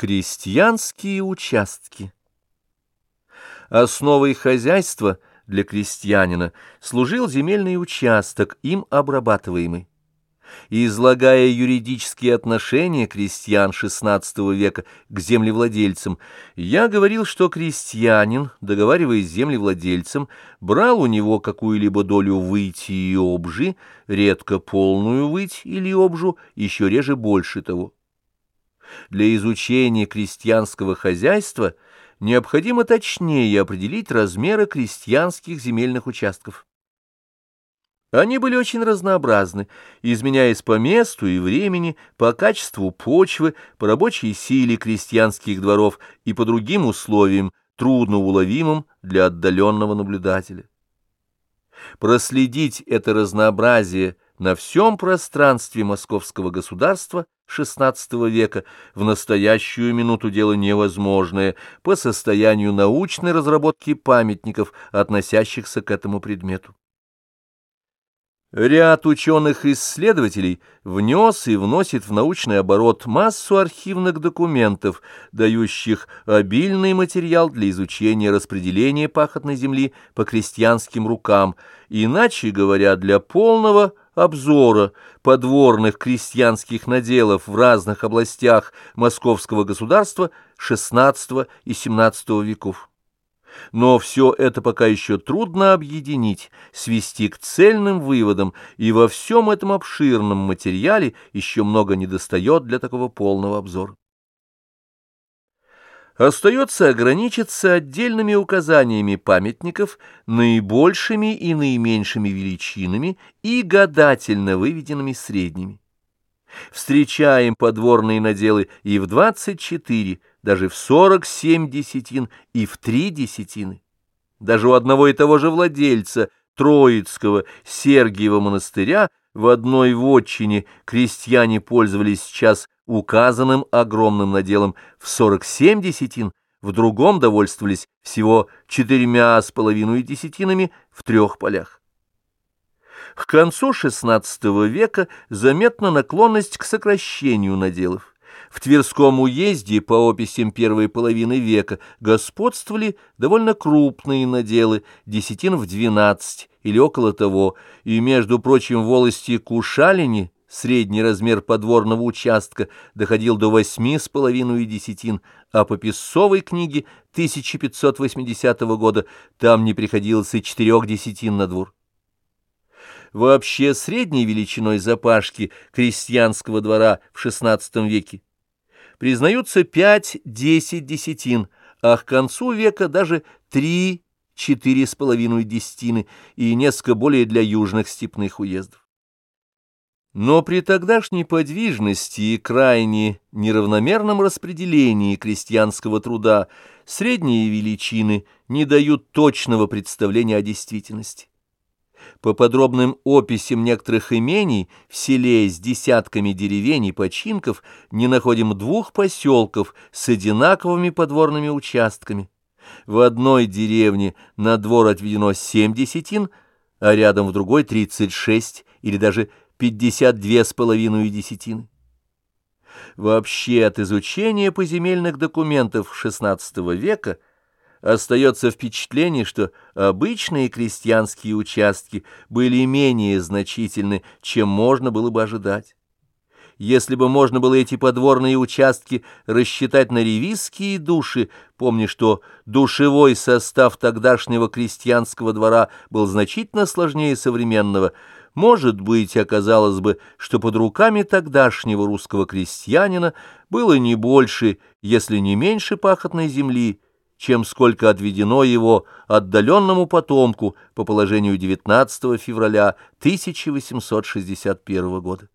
Крестьянские участки Основой хозяйства для крестьянина служил земельный участок, им обрабатываемый. Излагая юридические отношения крестьян XVI века к землевладельцам, я говорил, что крестьянин, договариваясь с землевладельцем, брал у него какую-либо долю выйти и обжи, редко полную выть или обжу, еще реже больше того. Для изучения крестьянского хозяйства необходимо точнее определить размеры крестьянских земельных участков. Они были очень разнообразны, изменяясь по месту и времени, по качеству почвы, по рабочей силе крестьянских дворов и по другим условиям, трудноуловимым для отдаленного наблюдателя. Проследить это разнообразие на всем пространстве московского государства XVI века в настоящую минуту дело невозможное по состоянию научной разработки памятников, относящихся к этому предмету. Ряд ученых-исследователей внес и вносит в научный оборот массу архивных документов, дающих обильный материал для изучения распределения пахотной земли по крестьянским рукам, иначе говоря, для полного обзора подворных крестьянских наделов в разных областях московского государства XVI и XVII веков. Но все это пока еще трудно объединить, свести к цельным выводам, и во всем этом обширном материале еще много недостает для такого полного обзора. Остается ограничиться отдельными указаниями памятников, наибольшими и наименьшими величинами и гадательно выведенными средними. Встречаем подворные наделы и в 24, даже в 47 десятин и в 3 десятины. Даже у одного и того же владельца Троицкого Сергиева монастыря в одной вотчине крестьяне пользовались сейчас указанным огромным наделом в 47 десятин, в другом довольствовались всего четырьмя с половиной десятинами в трех полях. К концу XVI века заметна наклонность к сокращению наделов. В Тверском уезде по описям первой половины века господствовали довольно крупные наделы, десятин в двенадцать или около того, и, между прочим, в волости Кушалини средний размер подворного участка доходил до восьми с половиной десятин, а по Песцовой книге 1580 года там не приходилось и четырех десятин на двор. Вообще средней величиной запашки крестьянского двора в XVI веке признаются 5-10 десятин, а к концу века даже 3-4 с половиной десятины и несколько более для южных степных уездов. Но при тогдашней подвижности и крайне неравномерном распределении крестьянского труда средние величины не дают точного представления о действительности. По подробным описям некоторых имений в селе с десятками деревень и починков не находим двух поселков с одинаковыми подворными участками. В одной деревне на двор отведено семь десятин, а рядом в другой тридцать шесть или даже пятьдесят две с половиной десятины. Вообще от изучения поземельных документов XVI века – остается впечатление, что обычные крестьянские участки были менее значительны, чем можно было бы ожидать. Если бы можно было эти подворные участки рассчитать на ревизские души, помни, что душевой состав тогдашнего крестьянского двора был значительно сложнее современного, может быть, оказалось бы, что под руками тогдашнего русского крестьянина было не больше, если не меньше пахотной земли, чем сколько отведено его отдаленному потомку по положению 19 февраля 1861 года.